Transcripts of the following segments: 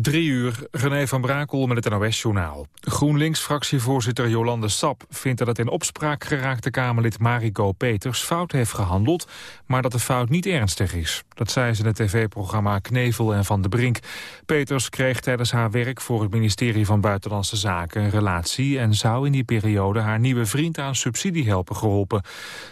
Drie uur, René van Brakel met het NOS-journaal. GroenLinks-fractievoorzitter Jolande Sap vindt dat het in opspraak geraakte Kamerlid Mariko Peters fout heeft gehandeld, maar dat de fout niet ernstig is. Dat zei ze in het tv-programma Knevel en Van de Brink. Peters kreeg tijdens haar werk voor het ministerie van Buitenlandse Zaken een relatie en zou in die periode haar nieuwe vriend aan subsidie helpen geholpen.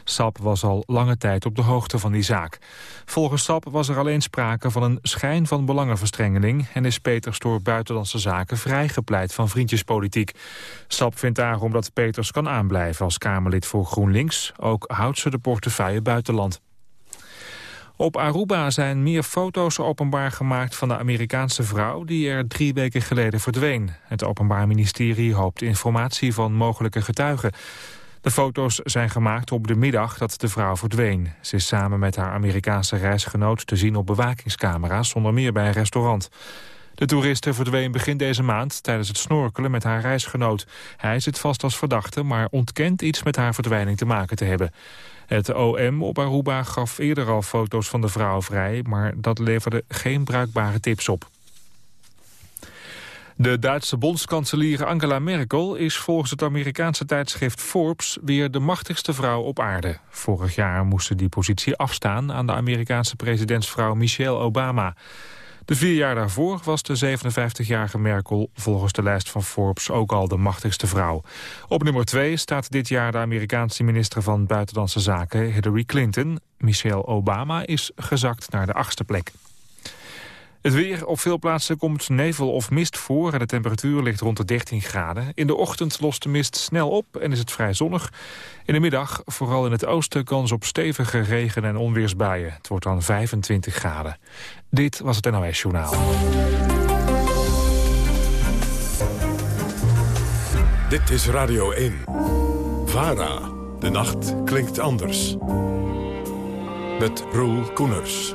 Sap was al lange tijd op de hoogte van die zaak. Volgens Sap was er alleen sprake van een schijn van belangenverstrengeling en is Peters door Buitenlandse Zaken vrijgepleit van vriendjespolitiek. Sap vindt daarom dat Peters kan aanblijven als Kamerlid voor GroenLinks. Ook houdt ze de portefeuille buitenland. Op Aruba zijn meer foto's openbaar gemaakt van de Amerikaanse vrouw... die er drie weken geleden verdween. Het Openbaar Ministerie hoopt informatie van mogelijke getuigen. De foto's zijn gemaakt op de middag dat de vrouw verdween. Ze is samen met haar Amerikaanse reisgenoot te zien op bewakingscamera's... zonder meer bij een restaurant. De toeriste verdween begin deze maand tijdens het snorkelen met haar reisgenoot. Hij zit vast als verdachte, maar ontkent iets met haar verdwijning te maken te hebben. Het OM op Aruba gaf eerder al foto's van de vrouw vrij... maar dat leverde geen bruikbare tips op. De Duitse bondskanselier Angela Merkel is volgens het Amerikaanse tijdschrift Forbes weer de machtigste vrouw op aarde. Vorig jaar moest ze die positie afstaan aan de Amerikaanse presidentsvrouw Michelle Obama. De vier jaar daarvoor was de 57-jarige Merkel volgens de lijst van Forbes ook al de machtigste vrouw. Op nummer twee staat dit jaar de Amerikaanse minister van Buitenlandse Zaken Hillary Clinton. Michelle Obama is gezakt naar de achtste plek. Het weer. Op veel plaatsen komt nevel of mist voor en de temperatuur ligt rond de 13 graden. In de ochtend lost de mist snel op en is het vrij zonnig. In de middag, vooral in het oosten, kans op stevige regen- en onweersbuien. Het wordt dan 25 graden. Dit was het NOS Journaal. Dit is Radio 1. VARA. De nacht klinkt anders. Met Roel Koeners.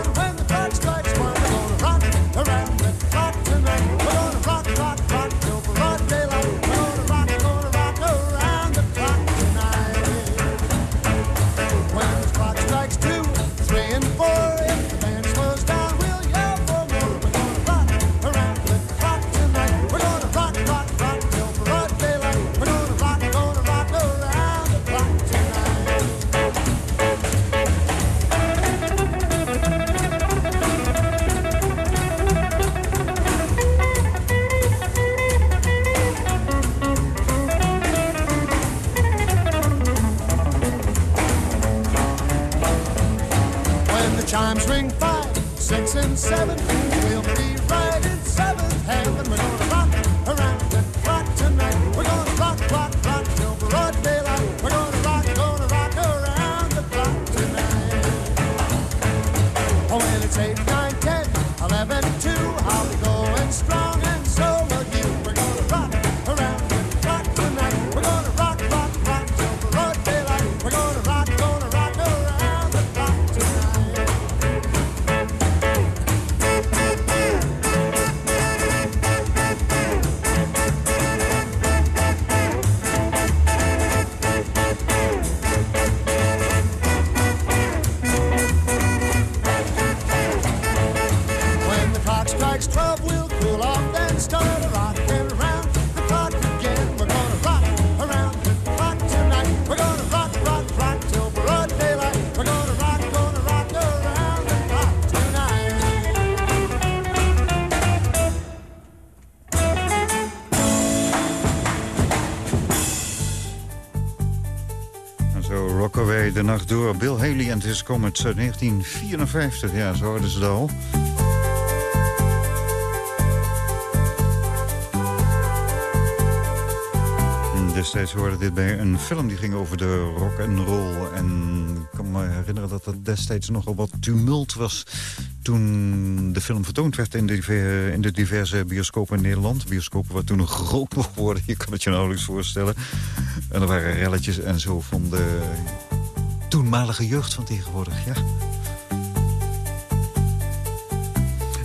six, and seven, Bill Haley en His Comets uit 1954. Ja, zo hadden ze het al. Destijds hoorde dit bij een film die ging over de rock and roll. En ik kan me herinneren dat er destijds nogal wat tumult was... toen de film vertoond werd in de, in de diverse bioscopen in Nederland. Bioscopen waar toen nog gerookt mocht worden. Je kan het je nauwelijks voorstellen. En er waren relletjes en zo van de toenmalige jeugd van tegenwoordig, ja.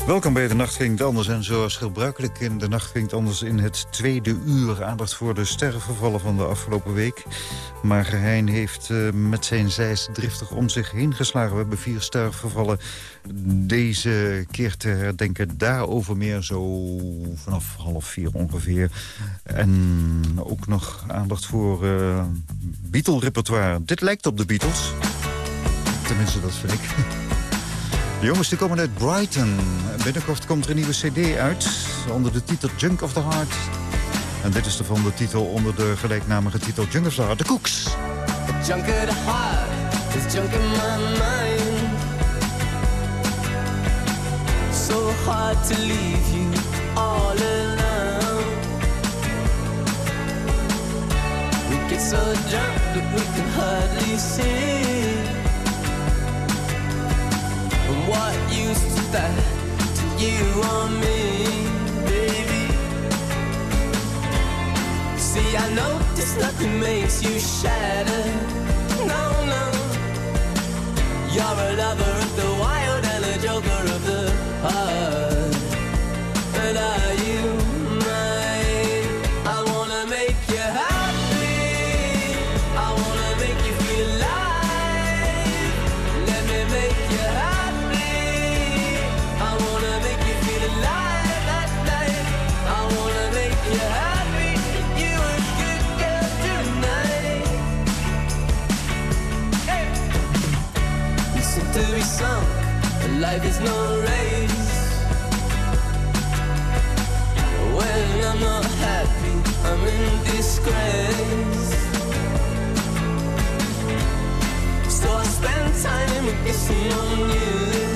Welkom bij De Nacht Klinkt Anders. En zoals gebruikelijk in De Nacht Klinkt Anders in het tweede uur... aandacht voor de sterrenvervallen van de afgelopen week. Maar Hein heeft uh, met zijn zijs driftig om zich heen geslagen. We hebben vier sterrenvervallen deze keer te herdenken. Daarover meer zo vanaf half vier ongeveer. En ook nog aandacht voor uh, Beatle-repertoire. Dit lijkt op de Beatles. Tenminste, dat vind ik. Jongens die komen uit Brighton. Binnenkort komt er een nieuwe cd uit onder de titel Junk of the Heart. En dit is de van de titel onder de gelijknamige titel Junk of the Heart, de Cooks. Junk of the heart is junk in my mind. So hard to leave you all alone. We get so drunk that we can hardly see. What use is that to you or me, baby? See, I notice nothing makes you shatter. No, no. You're a lover of the wild and a joker of the heart. Is no race. When I'm not happy, I'm in disgrace. So I spend time on you.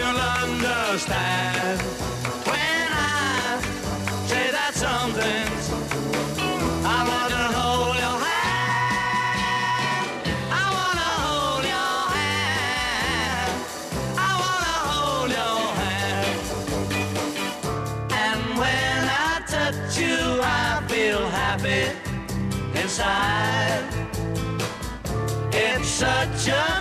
you'll understand when I say that something's. I wanna hold your hand. I wanna hold your hand. I wanna hold your hand. And when I touch you, I feel happy inside. It's such a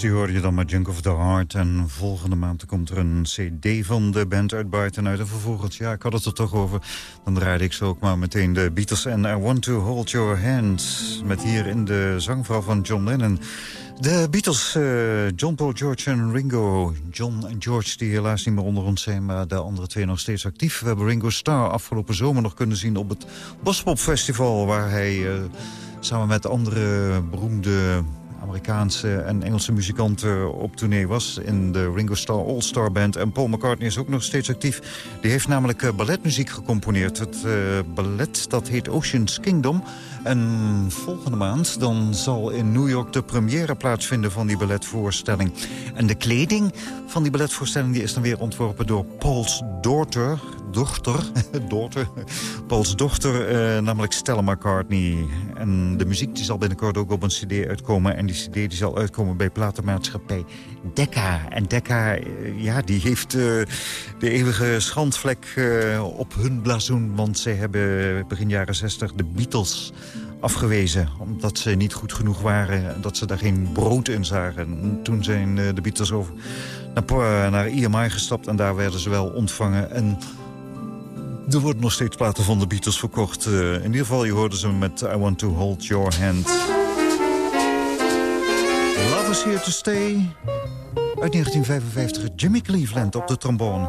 die hoor je dan met Junk of the Heart. En volgende maand komt er een cd van de band uit Buiten uit. En vervolgens, ja, ik had het er toch over. Dan draaide ik zo ook maar meteen de Beatles en I Want to Hold Your Hand. Met hier in de zangvrouw van John Lennon. De Beatles, eh, John, Paul, George en Ringo. John en George die helaas niet meer onder ons zijn... maar de andere twee nog steeds actief. We hebben Ringo Starr afgelopen zomer nog kunnen zien... op het Bospop Festival... waar hij eh, samen met andere beroemde Amerikaanse en Engelse muzikanten op tournee was... in de Ringo Starr All-Star Band. En Paul McCartney is ook nog steeds actief. Die heeft namelijk eh, balletmuziek gecomponeerd. Het eh, ballet dat heet Ocean's Kingdom. En volgende maand dan zal in New York de première plaatsvinden van die balletvoorstelling. En de kleding van die balletvoorstelling die is dan weer ontworpen door Paul's dochter... Dochter, dochter, Pauls dochter, eh, namelijk Stella McCartney. En de muziek die zal binnenkort ook op een cd uitkomen. En die cd die zal uitkomen bij platenmaatschappij Decca. En Decca, eh, ja, die heeft eh, de eeuwige schandvlek op hun blazoen. Want zij hebben begin jaren 60 de Beatles afgewezen. Omdat ze niet goed genoeg waren. Dat ze daar geen brood in zagen. En toen zijn de Beatles over naar, naar EMI gestapt. En daar werden ze wel ontvangen. En er worden nog steeds platen van de Beatles verkocht. Eh, in ieder geval, je hoorde ze met I Want To Hold Your Hand. Love is Here To Stay. Uit 1955, Jimmy Cleveland op de trombone.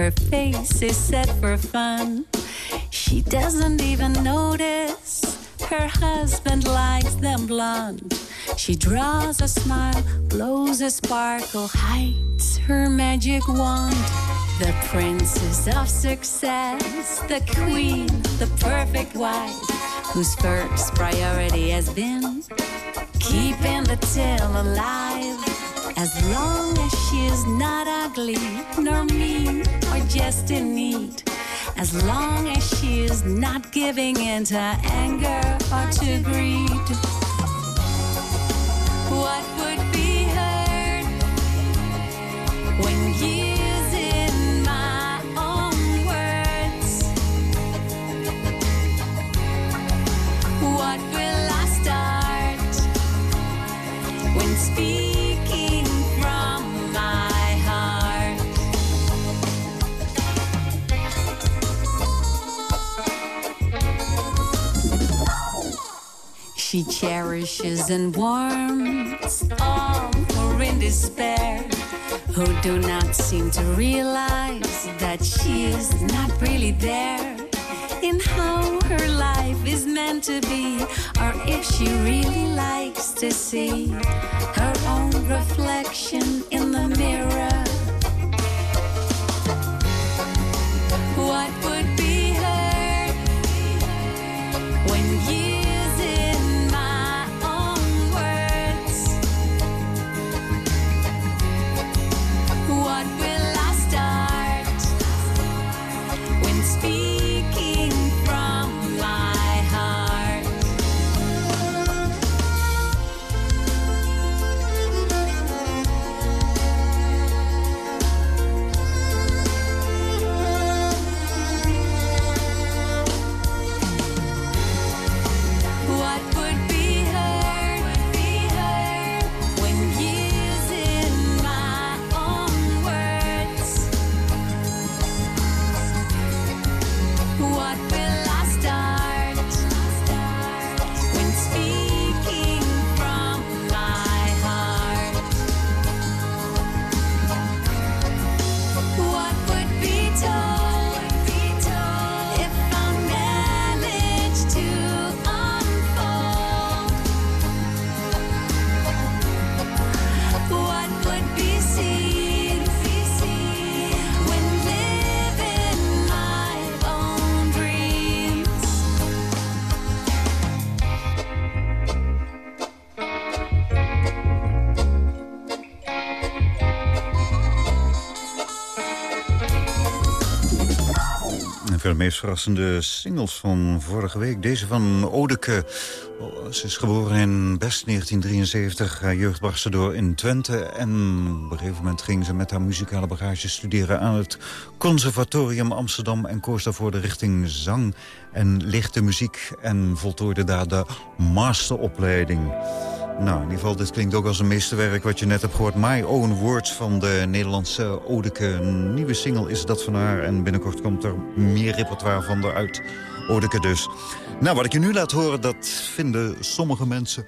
Her face is set for fun. She doesn't even notice her husband likes them blonde. She draws a smile, blows a sparkle, hides her magic wand. The princess of success, the queen, the perfect wife, whose first priority has been keeping the tale alive. As long as she is not ugly, nor mean, or just in need. As long as she is not giving in to anger or to greed. She cherishes and warms. All who are in despair, who do not seem to realize that she is not really there. In how her life is meant to be, or if she really likes to see her own reflection in Van de meest verrassende singles van vorige week. Deze van Odeke. Ze is geboren in Best 1973. Haar jeugd barstte door in Twente. En op een gegeven moment ging ze met haar muzikale bagage studeren... aan het Conservatorium Amsterdam. En koos daarvoor de richting zang en lichte muziek. En voltooide daar de masteropleiding. Nou, in ieder geval, dit klinkt ook als een meesterwerk wat je net hebt gehoord. My Own Words van de Nederlandse Odeke. Een nieuwe single is dat van haar. En binnenkort komt er meer repertoire van eruit. Odeke dus. Nou, wat ik je nu laat horen, dat vinden sommige mensen...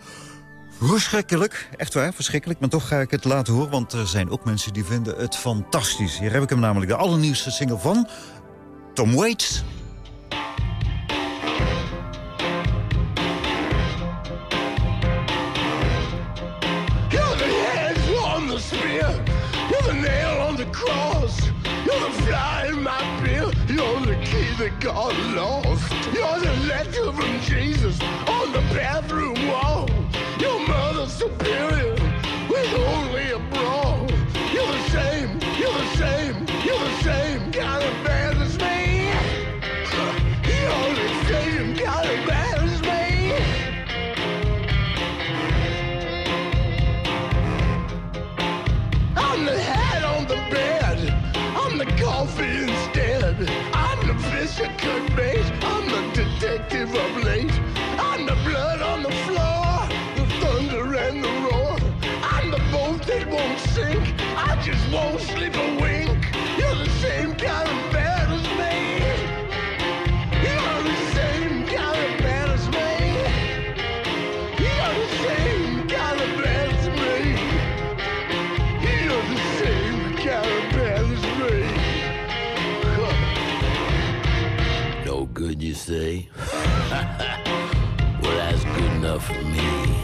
Verschrikkelijk, echt waar, verschrikkelijk. Maar toch ga ik het laten horen, want er zijn ook mensen die vinden het fantastisch. Hier heb ik hem namelijk, de allernieuwste single van Tom Waits. Cross. You're the fly in my beer. You're the key that got lost. You're the letter from Jesus on the bathroom wall. Your mother superior with only a brawl. You're the same. You're the same. Fish that could bait. I'm the detective of late. I'm the blood on the floor, the thunder and the roar. I'm the boat that won't sink. I just won't sleep a say? well, that's good enough for me.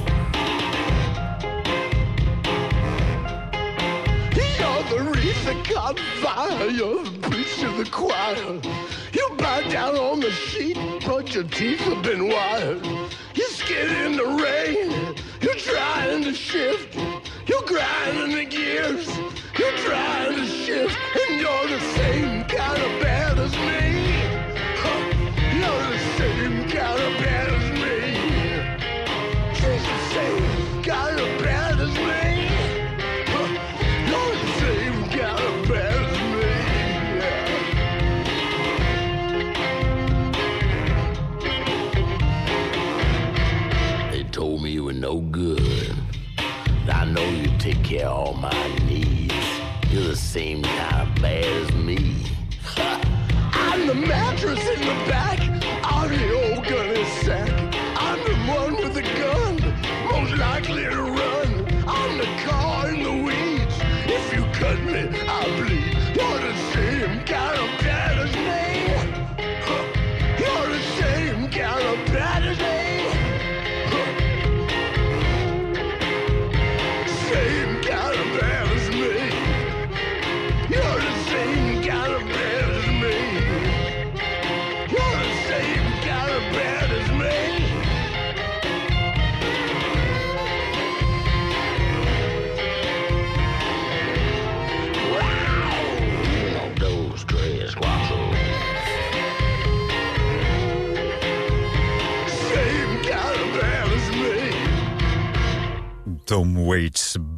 You're the wreath that caught fire. You're the preacher of the choir. You bow down on the sheet, but your teeth have been wired. You skid in the rain. You're trying to shift. You're grinding the gears. You're trying to shift, and you're the same kind of bad as me. Same kind of bad as me. The same kind of bad as me. You're the same kind of bad as me. They told me you were no good. I know you take care of all my needs. You're the same kind of bad as me. I'm the mattress in the back.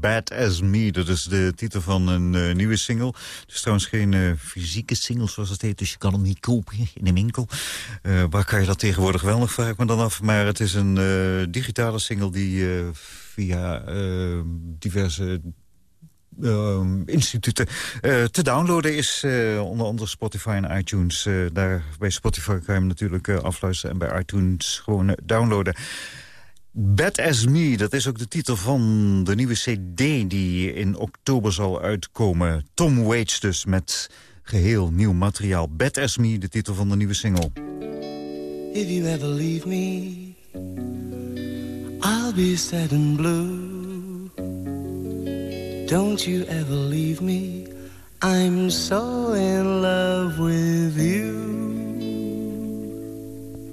Bad As Me. Dat is de titel van een eh, nieuwe single. Het is trouwens geen eh, fysieke single zoals het heet, dus je kan hem niet kopen in de winkel. Eh, waar kan je dat tegenwoordig wel nog, vraag ik me dan af. Maar het is een digitale single die via diverse instituten te downloaden is. onder andere Spotify en iTunes. Daar, bij Spotify kan je hem natuurlijk afluisteren... en bij iTunes gewoon downloaden. Bad As Me, dat is ook de titel van de nieuwe cd... die in oktober zal uitkomen. Tom Waits dus, met geheel nieuw materiaal. Bad As Me, de titel van de nieuwe single. If you ever leave me, I'll be sad and blue. Don't you ever leave me, I'm so in love with you.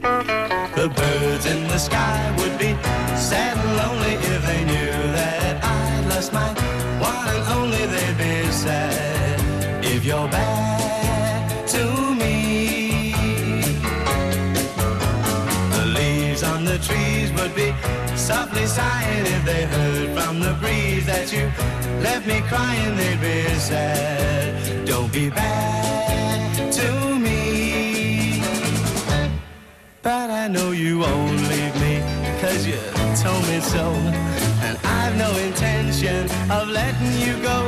The birds in the sky would be sad and lonely if they knew that I lost my one and only. They'd be sad if you're back to me. The leaves on the trees would be softly sighing if they heard from the breeze that you left me crying. They'd be sad. Don't be bad to me. But I know you won't leave me, cause you told me so. And I've no intention of letting you go.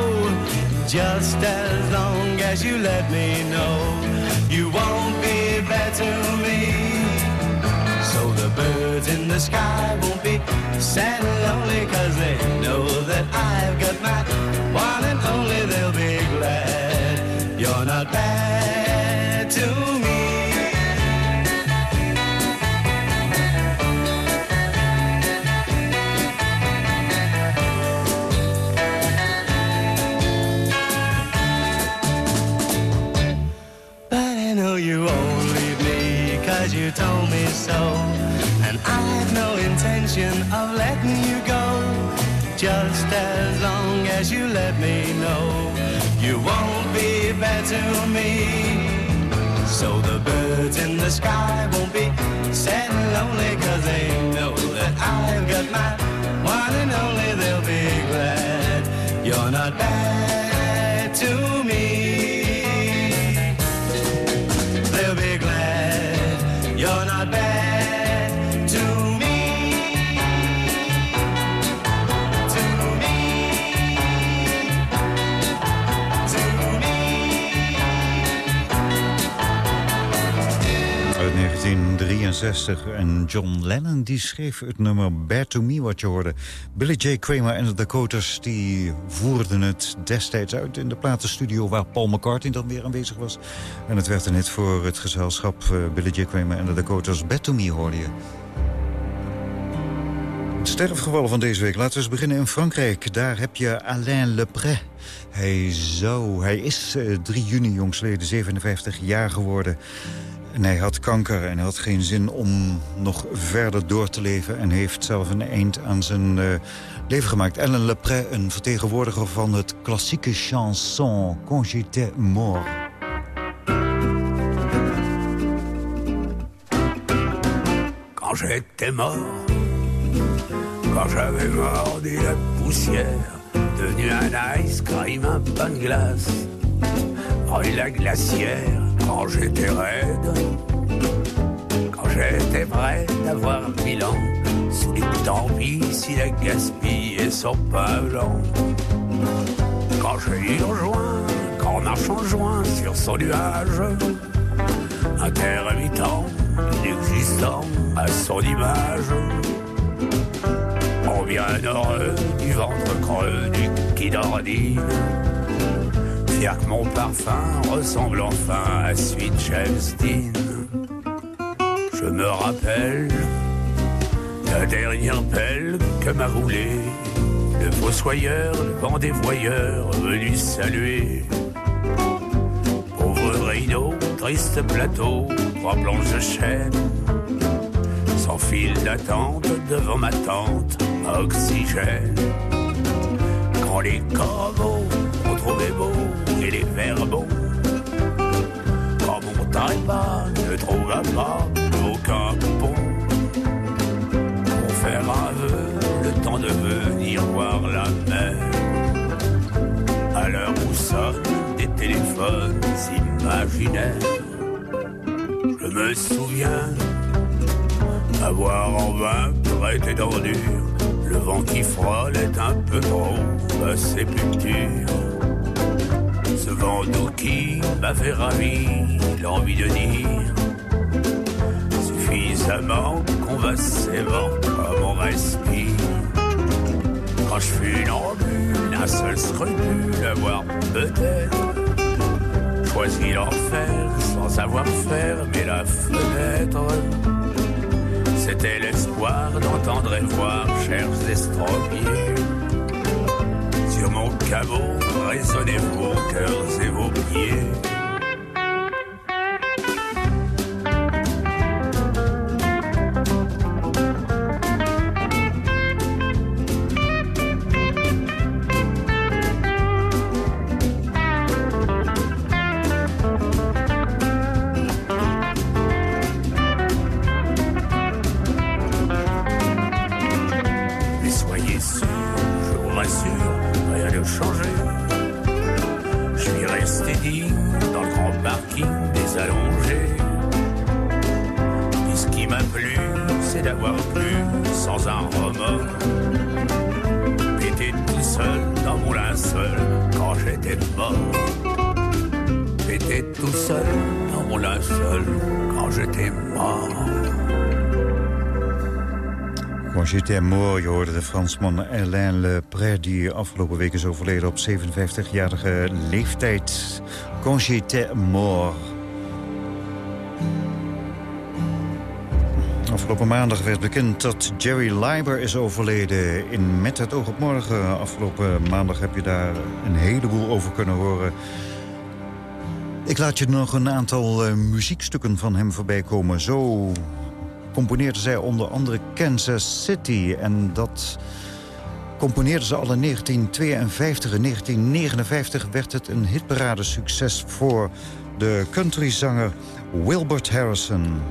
Just as long as you let me know you won't be bad to me. So the birds in the sky won't be sad and lonely, cause they know that I've got my one and only. They'll be glad you're not bad so. And I've no intention of letting you go. Just as long as you let me know you won't be bad to me. So the birds in the sky won't be sad and lonely, cause they know that I've got my one and only. They'll be glad you're not bad En John Lennon die schreef het nummer Bad To Me wat je hoorde. Billy J. Kramer en de Dakotas die voerden het destijds uit... in de platenstudio waar Paul McCartney dan weer aanwezig was. En het werd een hit voor het gezelschap eh, Billy J. Kramer en de Dakotas. Bad To Me hoorde je. Sterfgevallen van deze week. Laten we eens beginnen in Frankrijk. Daar heb je Alain Lepré. Hij zou, hij is eh, 3 juni jongstleden 57 jaar geworden. En hij had kanker en had geen zin om nog verder door te leven... en heeft zelf een eind aan zijn uh, leven gemaakt. Alain Lepre, een vertegenwoordiger van het klassieke chanson... Quand j'étais mort. Quand j'étais mort Quand j'avais mordu la poussière Devenu un ice cream, un pain de glace Rue la glacière Quand j'étais raide Quand j'étais prêt d'avoir mille ans Sous les tampis, s'il a gaspillé son pain blanc Quand j'ai eu rejoint Quand marche en joint sur son nuage Intermittent, inexistant à son image. On bien heureux du ventre creux du quidordine Fier que mon parfum ressemble enfin à Sweet James Dean. Je me rappelle la dernière pelle que m'a roulé Le fossoyeur, le vent des voyeurs venu saluer. Pauvre Rhino, triste plateau, trois planches de chêne. Sans fil d'attente devant ma tente oxygène. Quand les corbeaux ont trouvé beau et les verbaux. Quand mon taille-bas ne trouva pas aucun pont Pour faire un vœu, le temps de venir voir la mer. À l'heure où sonnent des téléphones imaginaires Je me souviens avoir en vain prêté d'ordure. Le vent qui frôle est un peu trop à sépulture vent doux qui m'avait ravi l'envie de dire Suffisamment convassément comme on respire Quand je fus une un seul scrupule avoir peut-être Choisi l'enfer sans savoir fermer la fenêtre C'était l'espoir d'entendre et voir chers estropiés mon caveau résonnez vos cœurs et vos pieds? Fransman Alain Lepre... die afgelopen week is overleden op 57-jarige leeftijd. Quand j'étais mort. Afgelopen maandag werd bekend dat Jerry Leiber is overleden in Met het oog op morgen. Afgelopen maandag heb je daar een heleboel over kunnen horen. Ik laat je nog een aantal uh, muziekstukken van hem voorbij komen. Zo componeerde zij onder andere Kansas City. En dat componeerde ze al in 1952. In 1959 werd het een hitparade succes voor de countryzanger Wilbert Harrison.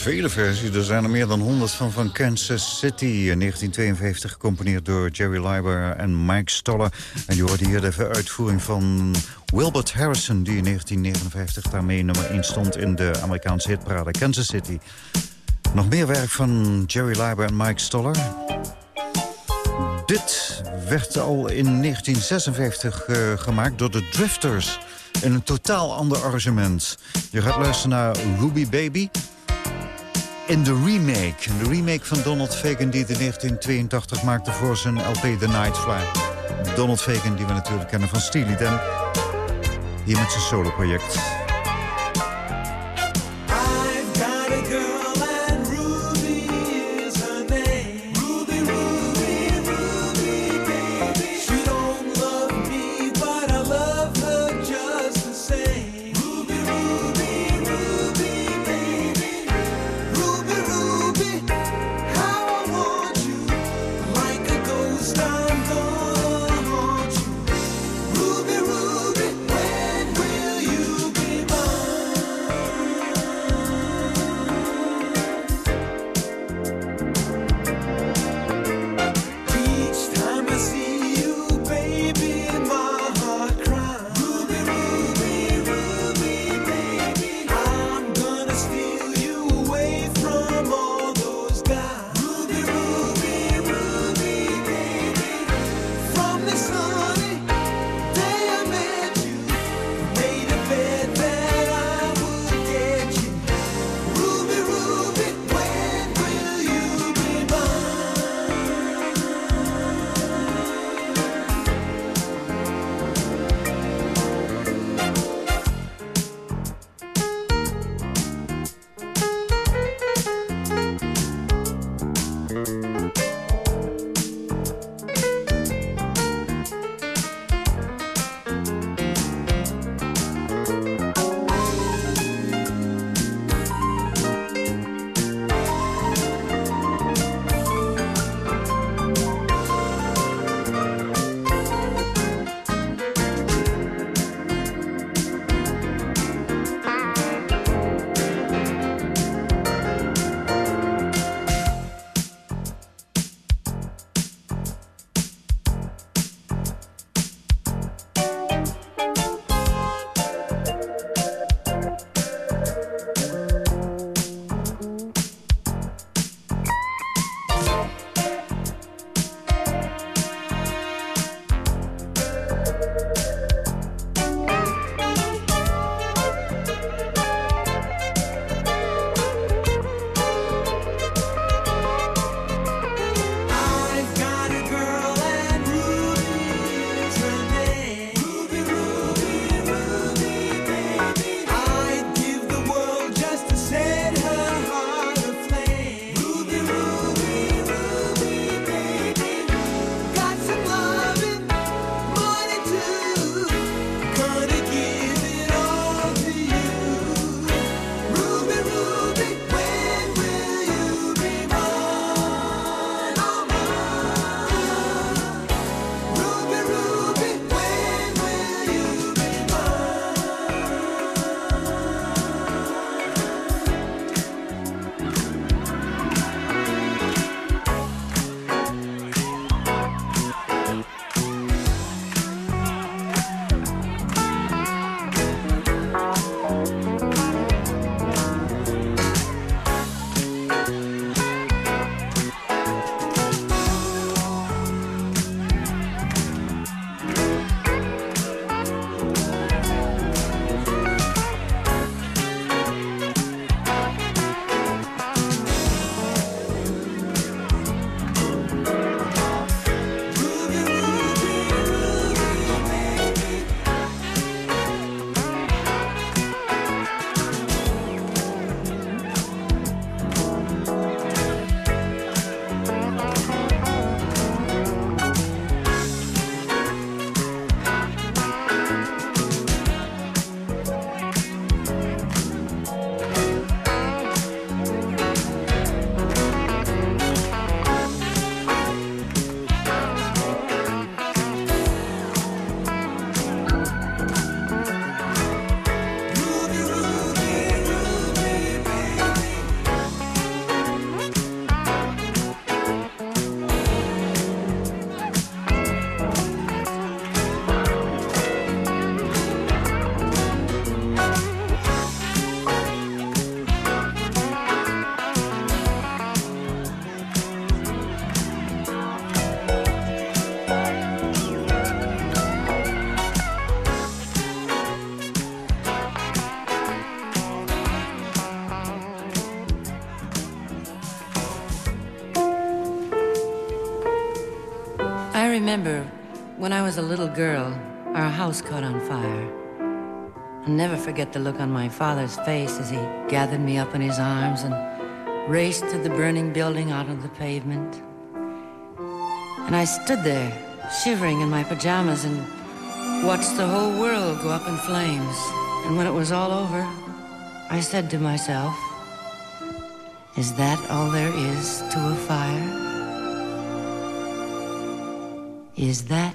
Vele versies, er zijn er meer dan 100 van, van Kansas City. In 1952 gecomponeerd door Jerry Leiber en Mike Stoller. En je hoorde hier de uitvoering van Wilbert Harrison... die in 1959 daarmee nummer 1 stond in de Amerikaanse hitparade Kansas City. Nog meer werk van Jerry Leiber en Mike Stoller. Dit werd al in 1956 eh, gemaakt door de Drifters... in een totaal ander arrangement. Je gaat luisteren naar Ruby Baby in de remake. De remake van Donald Fagen die in 1982 maakte voor zijn LP The Night Fly. Donald Fagen die we natuurlijk kennen van Steely Dan. Hier met zijn soloproject. Was a little girl, our house caught on fire. I'll never forget the look on my father's face as he gathered me up in his arms and raced to the burning building out on the pavement. And I stood there, shivering in my pajamas, and watched the whole world go up in flames. And when it was all over, I said to myself, Is that all there is to a fire? Is that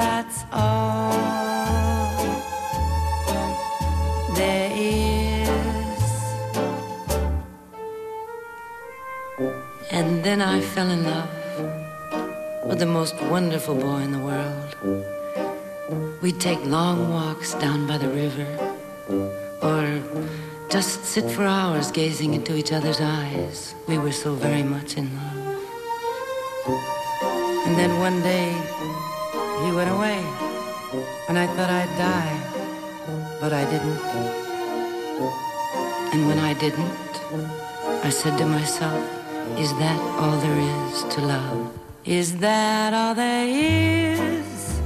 that's all there is. And then I fell in love with the most wonderful boy in the world. We'd take long walks down by the river, or just sit for hours gazing into each other's eyes. We were so very much in love. And then one day, went away, and I thought I'd die, but I didn't. And when I didn't, I said to myself, is that all there is to love? Is that all there is?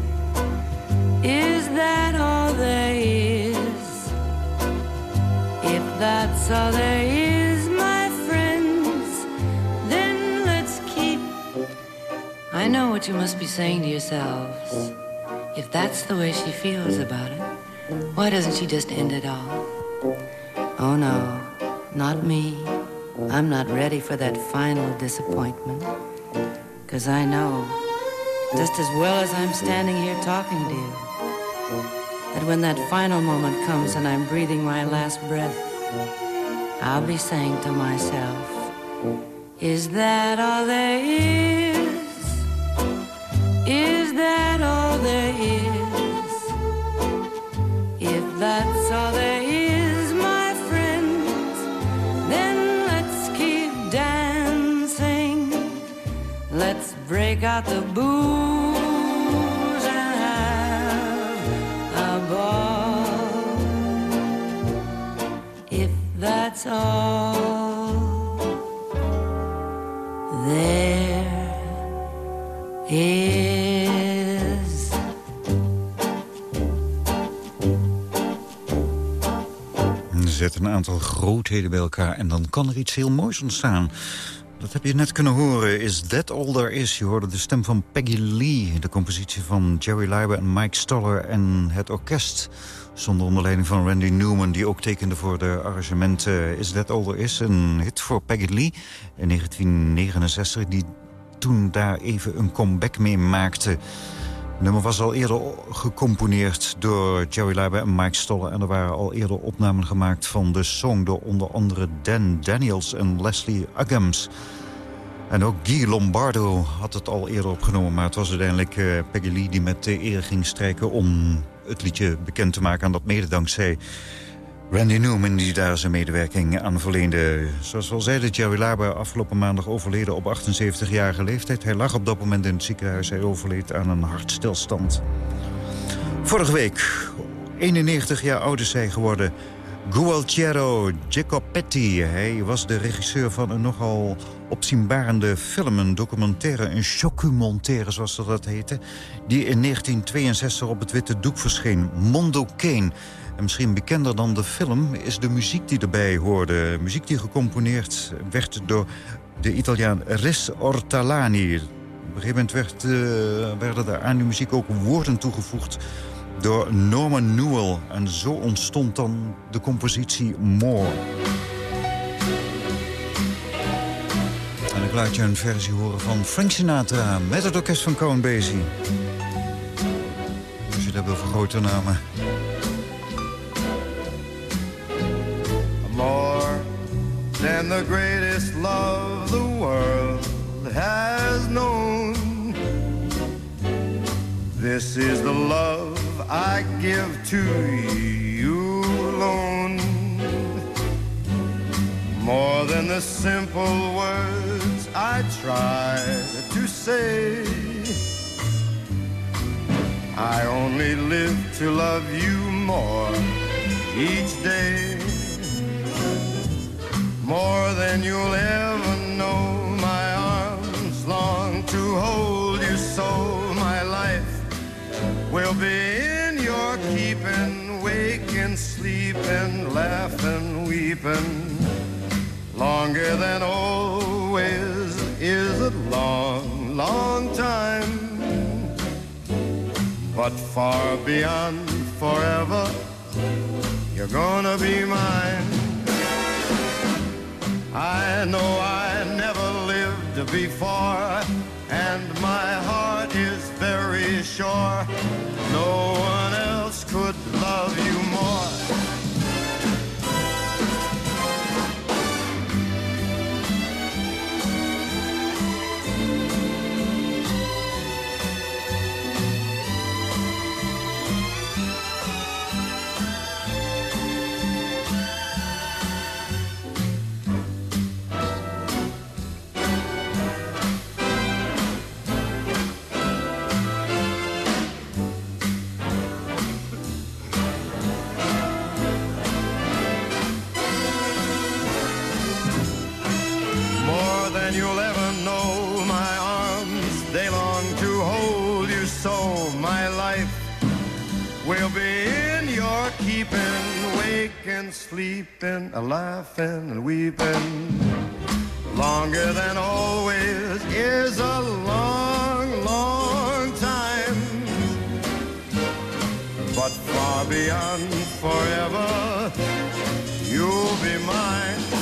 Is that all there is? If that's all there is, you must be saying to yourselves. If that's the way she feels about it, why doesn't she just end it all? Oh no, not me. I'm not ready for that final disappointment. Cause I know, just as well as I'm standing here talking to you, that when that final moment comes and I'm breathing my last breath, I'll be saying to myself, Is that all there is? Aantal grootheden bij elkaar en dan kan er iets heel moois ontstaan. Dat heb je net kunnen horen. Is That All There Is? Je hoorde de stem van Peggy Lee. De compositie van Jerry Leiber en Mike Stoller. En het orkest zonder onder leiding van Randy Newman... die ook tekende voor de arrangementen Is That All There Is? Een hit voor Peggy Lee in 1969... die toen daar even een comeback mee maakte. Het nummer was al eerder gecomponeerd door Jerry Leiber en Mike Stoller... en er waren al eerder opnamen gemaakt van de song... door onder andere Dan Daniels en Leslie Uggams. En ook Guy Lombardo had het al eerder opgenomen... maar het was uiteindelijk eh, Peggy Lee die met de eer ging strijken... om het liedje bekend te maken en dat mede dankzij Randy Newman die daar zijn medewerking aan verleende. Zoals we al zeiden, Jerry Laber afgelopen maandag overleden op 78-jarige leeftijd. Hij lag op dat moment in het ziekenhuis. Hij overleed aan een hartstilstand. Vorige week, 91 jaar oud is hij geworden... Gualtiero Giacopetti. Hij was de regisseur van een nogal opzienbarende film. Een documentaire, een documentaire zoals dat, dat heette. Die in 1962 op het witte doek verscheen. Mondo Kane. En misschien bekender dan de film is de muziek die erbij hoorde. Muziek die gecomponeerd werd door de Italiaan Riz Ortolani. Op een gegeven moment werd, uh, werden er aan die muziek ook woorden toegevoegd door Norman Newell. En zo ontstond dan de compositie More. En ik laat je een versie horen van Frank Sinatra met het orkest van Count Basie. Dus je het hebt over grote namen. Than the greatest love the world has known. This is the love I give to you alone. More than the simple words I try to say. I only live to love you more each day. More than you'll ever know. My arms long to hold you so. My life will be in your keeping, waking, sleeping, laughing, weeping. Longer than always is a long, long time. But far beyond forever, you're gonna be mine. I know I never lived before, and my heart is very sure waking, sleeping, and laughing and weeping. Longer than always is a long, long time. But far beyond forever, you'll be mine.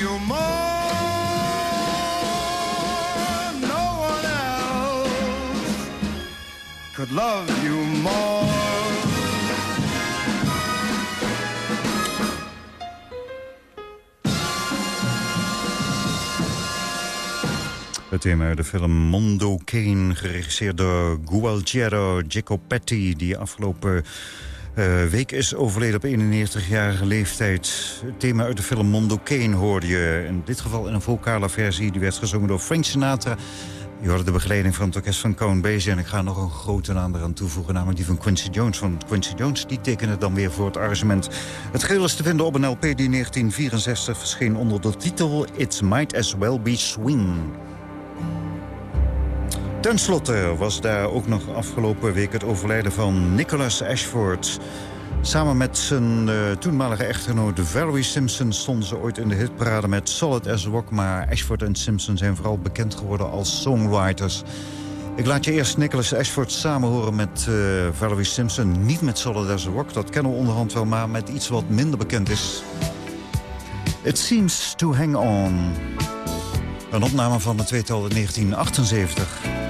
You more. No one else could love you more. Het thema uit de film Mondo Kane, geregisseerd door Gualtiero Giacopetti... die afgelopen eh, week is overleden op 91-jarige leeftijd. Het thema uit de film Mondo Kane hoorde je. In dit geval in een vocale versie, die werd gezongen door Frank Sinatra... Je hoorde de begeleiding van het orkest van Count Basie... en ik ga nog een grote naam eraan toevoegen, namelijk die van Quincy Jones. Want Quincy Jones die tekende dan weer voor het arrangement. Het geheel is te vinden op een LP die in 1964 verscheen onder de titel... It Might As Well Be Swing. Ten slotte was daar ook nog afgelopen week het overlijden van Nicholas Ashford. Samen met zijn uh, toenmalige echtgenoot Valerie Simpson stonden ze ooit in de hitparade met Solid as Rock. Maar Ashford en Simpson zijn vooral bekend geworden als songwriters. Ik laat je eerst Nicholas Ashford samen horen met uh, Valerie Simpson. Niet met Solid as Rock, dat kennen we onderhand wel, maar met iets wat minder bekend is. It Seems to Hang On. Een opname van het tweetal in 1978.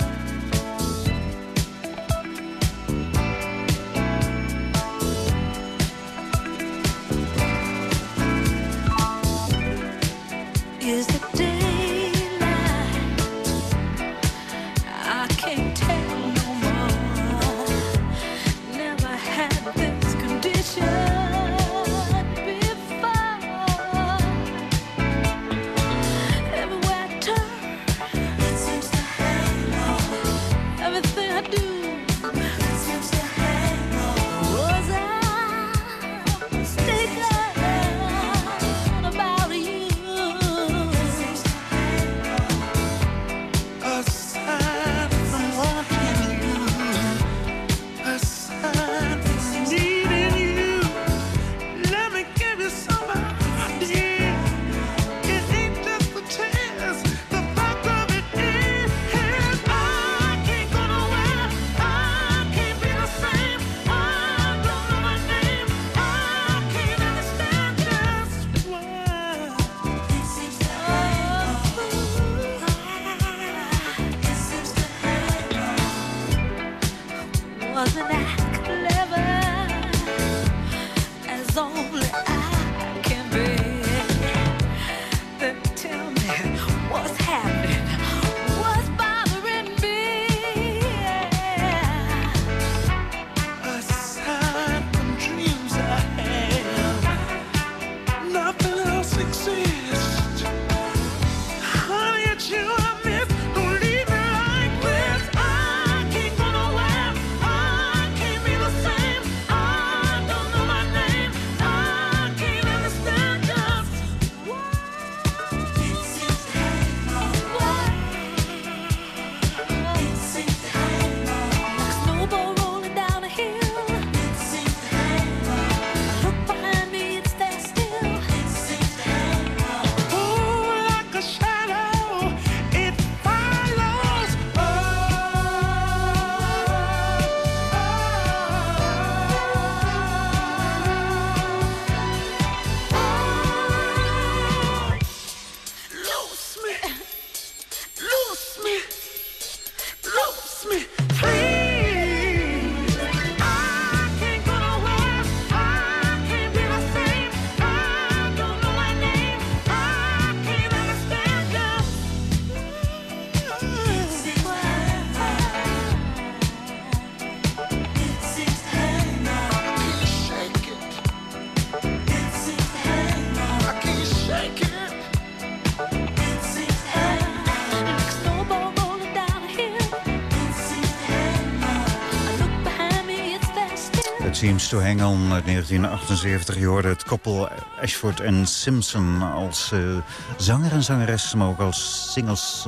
Seems to Hang On uit 1978. Je hoorde het koppel Ashford en Simpson als uh, zanger en zangeres... maar ook als singles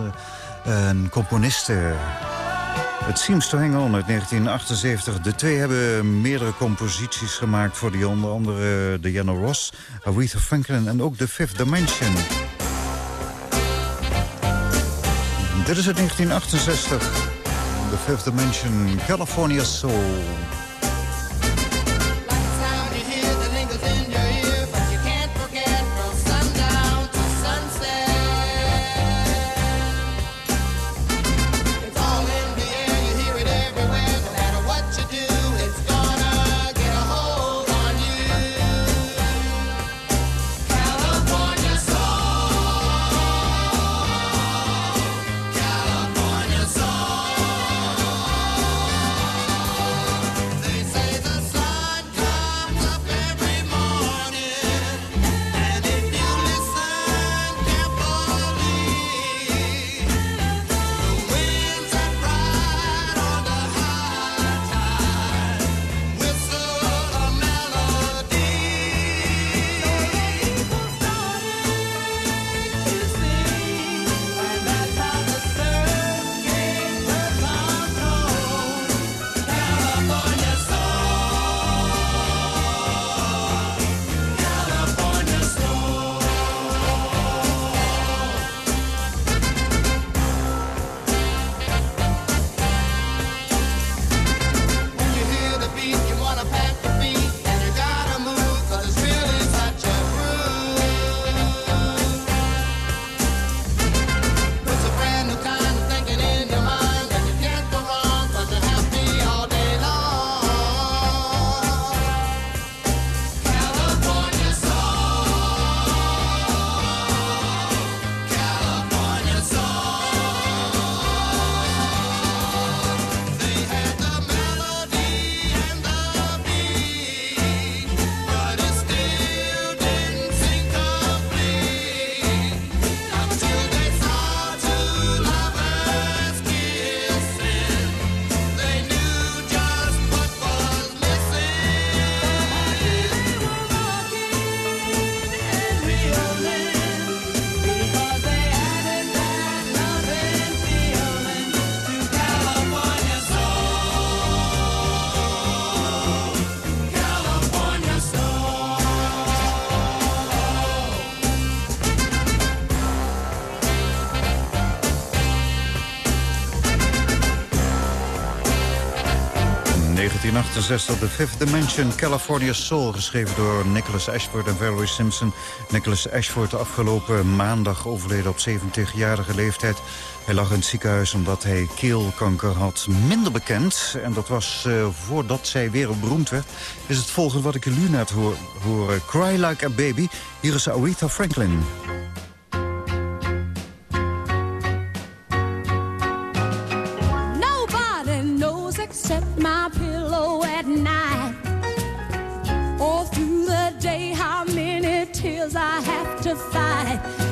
uh, en componisten. It Seems to Hang On uit 1978. De twee hebben meerdere composities gemaakt... voor die onder andere Diana Ross, Aretha Franklin en ook The Fifth Dimension. Dit is uit 1968. The Fifth Dimension, California Soul. The Fifth Dimension, California Soul... geschreven door Nicholas Ashford en Valerie Simpson. Nicholas Ashford afgelopen maandag overleden op 70-jarige leeftijd. Hij lag in het ziekenhuis omdat hij keelkanker had. Minder bekend, en dat was uh, voordat zij wereldberoemd werd... is het volgende wat ik jullie net hoor, horen. Cry Like a Baby. Hier is Aretha Franklin. To fight.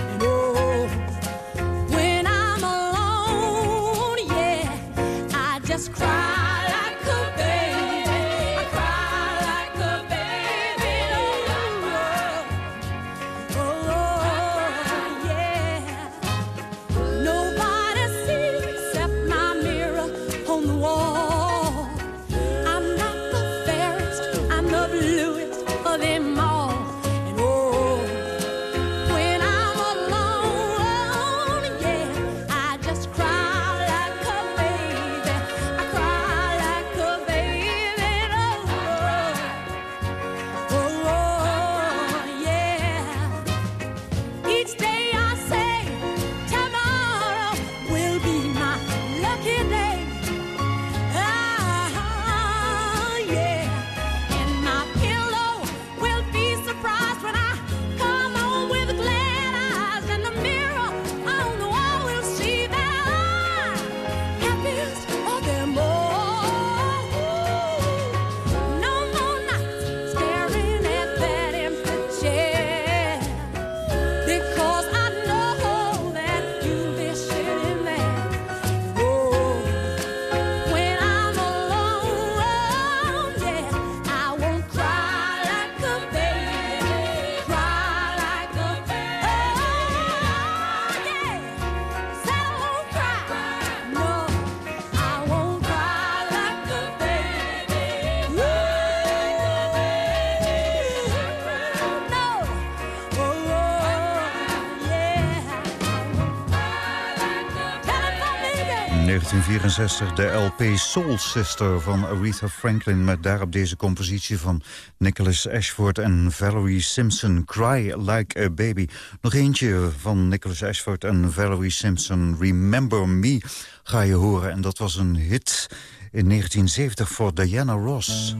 1964 de LP Soul Sister van Aretha Franklin... met daarop deze compositie van Nicholas Ashford en Valerie Simpson... Cry Like a Baby. Nog eentje van Nicholas Ashford en Valerie Simpson... Remember Me ga je horen. En dat was een hit in 1970 voor Diana Ross.